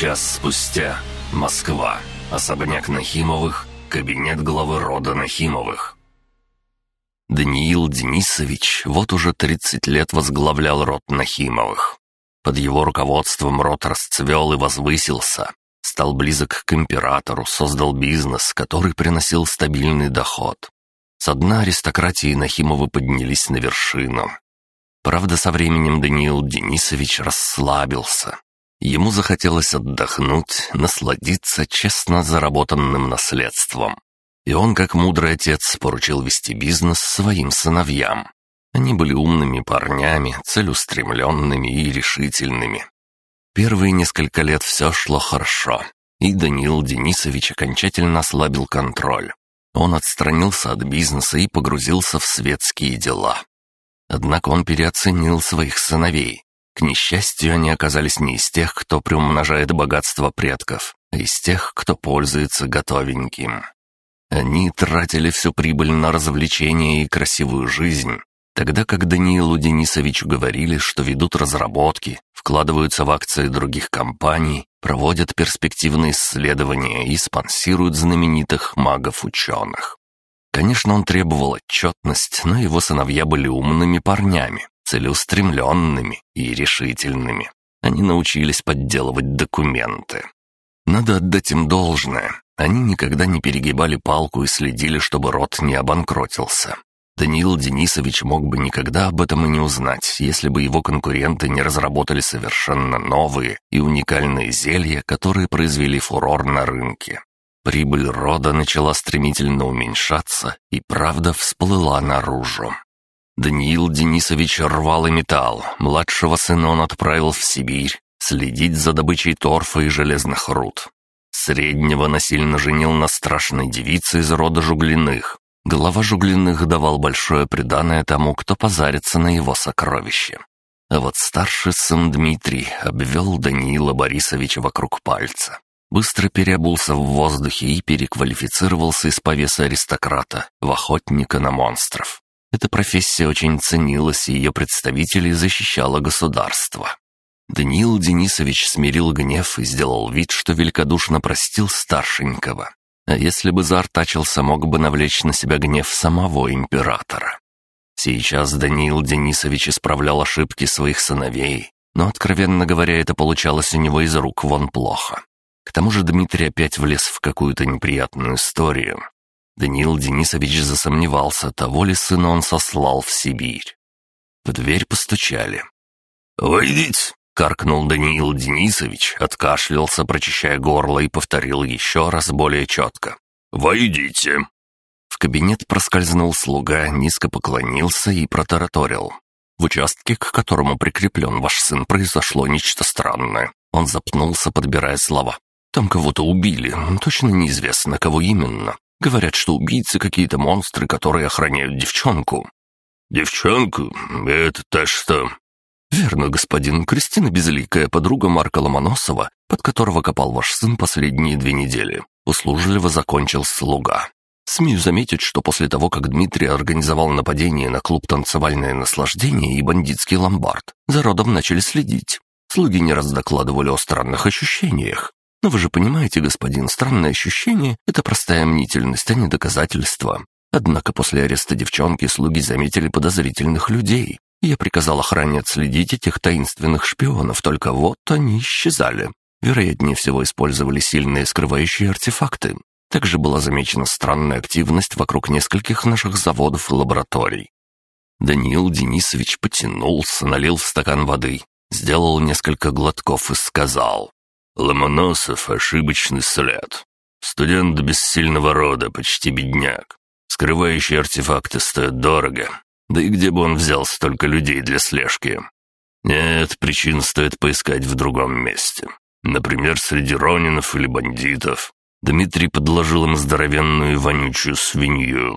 Час спустя. Москва. Особняк Нахимовых. Кабинет главы рода Нахимовых. Даниил Денисович вот уже 30 лет возглавлял род Нахимовых. Под его руководством род расцвел и возвысился. Стал близок к императору, создал бизнес, который приносил стабильный доход. С дна аристократии Нахимовы поднялись на вершину. Правда, со временем Даниил Денисович расслабился. Ему захотелось отдохнуть, насладиться честно заработанным наследством. И он, как мудрый отец, поручил вести бизнес своим сыновьям. Они были умными парнями, целеустремленными и решительными. Первые несколько лет все шло хорошо, и Даниил Денисович окончательно ослабил контроль. Он отстранился от бизнеса и погрузился в светские дела. Однако он переоценил своих сыновей. К несчастью, они оказались не из тех, кто приумножает богатство предков, а из тех, кто пользуется готовеньким. Они тратили всю прибыль на развлечения и красивую жизнь, тогда как Даниилу Денисовичу говорили, что ведут разработки, вкладываются в акции других компаний, проводят перспективные исследования и спонсируют знаменитых магов-ученых. Конечно, он требовал отчетность, но его сыновья были умными парнями, целеустремленными и решительными. Они научились подделывать документы. Надо отдать им должное. Они никогда не перегибали палку и следили, чтобы род не обанкротился. Даниил Денисович мог бы никогда об этом и не узнать, если бы его конкуренты не разработали совершенно новые и уникальные зелья, которые произвели фурор на рынке. Прибыль рода начала стремительно уменьшаться, и правда всплыла наружу. Даниил Денисович рвал и металл. Младшего сына он отправил в Сибирь следить за добычей торфа и железных руд. Среднего насильно женил на страшной девице из рода Жуглиных. Глава Жуглиных давал большое преданное тому, кто позарится на его сокровище. А вот старший сын Дмитрий обвел Даниила Борисовича вокруг пальца быстро переобулся в воздухе и переквалифицировался из повеса аристократа в охотника на монстров. Эта профессия очень ценилась, и ее представителей защищало государство. Даниил Денисович смирил гнев и сделал вид, что великодушно простил старшенького. А если бы заортачился, мог бы навлечь на себя гнев самого императора. Сейчас Даниил Денисович исправлял ошибки своих сыновей, но, откровенно говоря, это получалось у него из рук вон плохо. К тому же Дмитрий опять влез в какую-то неприятную историю. Даниил Денисович засомневался, того ли сына он сослал в Сибирь. В дверь постучали. «Войдите!» — каркнул Даниил Денисович, откашлялся, прочищая горло, и повторил еще раз более четко. «Войдите!» В кабинет проскользнул слуга, низко поклонился и протараторил. «В участке, к которому прикреплен ваш сын, произошло нечто странное». Он запнулся, подбирая слова. Там кого-то убили, точно неизвестно, кого именно. Говорят, что убийцы какие-то монстры, которые охраняют девчонку». «Девчонку? Это та что?» «Верно, господин. Кристина Безликая, подруга Марка Ломоносова, под которого копал ваш сын последние две недели». Услужливо закончил слуга. Смею заметить, что после того, как Дмитрий организовал нападение на клуб «Танцевальное наслаждение» и бандитский ломбард, за родом начали следить. Слуги не раз докладывали о странных ощущениях. Но вы же понимаете, господин, странное ощущение — это простая мнительность, а не доказательство. Однако после ареста девчонки слуги заметили подозрительных людей. Я приказал охране отследить этих таинственных шпионов, только вот они исчезали. Вероятнее всего использовали сильные скрывающие артефакты. Также была замечена странная активность вокруг нескольких наших заводов и лабораторий. Даниил Денисович потянулся, налил в стакан воды, сделал несколько глотков и сказал. Ломоносов — ошибочный след. Студент без сильного рода, почти бедняк. Скрывающие артефакты стоят дорого. Да и где бы он взял столько людей для слежки? Нет, причин стоит поискать в другом месте. Например, среди ронинов или бандитов. Дмитрий подложил им здоровенную вонючую свинью.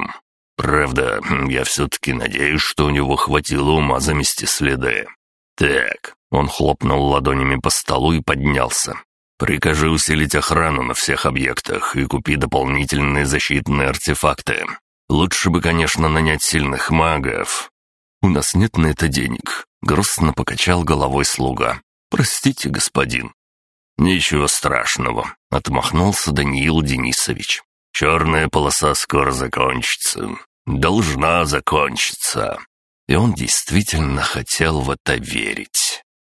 Правда, я все-таки надеюсь, что у него хватило ума замести следы. Так, он хлопнул ладонями по столу и поднялся. «Прикажи усилить охрану на всех объектах и купи дополнительные защитные артефакты. Лучше бы, конечно, нанять сильных магов. У нас нет на это денег», — грустно покачал головой слуга. «Простите, господин». «Ничего страшного», — отмахнулся Даниил Денисович. «Черная полоса скоро закончится. Должна закончиться». И он действительно хотел в это верить.